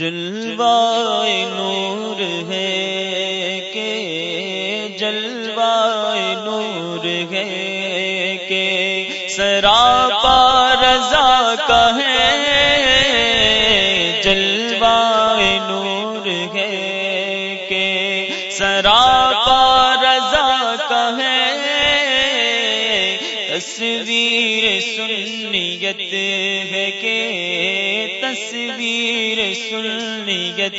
جلوائے نور ہے کہ جلوائے نور ہے کہ سراپا رضا کا ہے جلوائے نور ہے کہ سراپا تصویر سنیت ہے کہ تصویر سنیت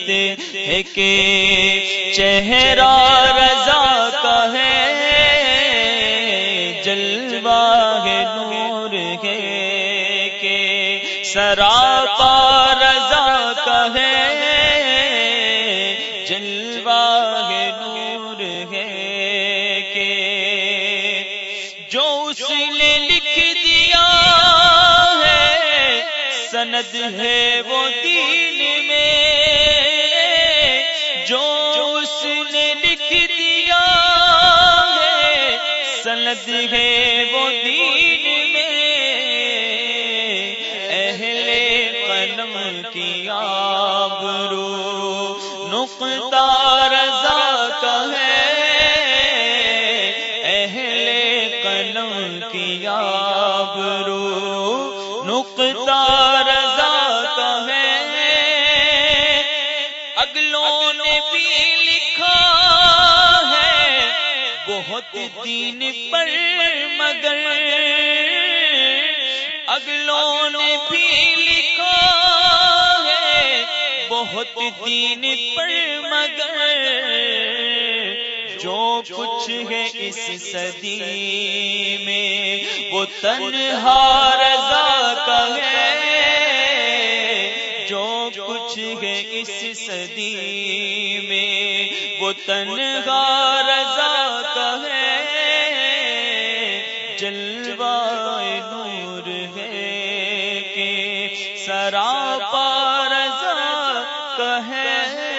ہے کہ چہرہ رضا کا ہے، جلوہ ہے نور ہے کہ سراپا رضا کا ہے، جلوہ ہے نور ہے اس نے لکھ دیا ہے، سند ہے وہ دین میں۔ جو اس نے لکھ دیا ہے، سند ہے وہ دین میں۔ اہل قلم کی آبرو، نقطہ کی آبرو نقطہ رضا کا ہے۔ اگلوں نے بھی لکھا ہے، بہت دین پر مگر۔ اگلوں نے بھی لکھا ہے، بہت دین پر مگر۔ جو کچھ ہے اس صدی میں، وہ تنہا رضا کا ہے۔ جو کچھ ہے اس صدی میں، وہ تنہا رضا کا ہے۔ جلوائے نور ہے کہ سراپا رضا کا ہے۔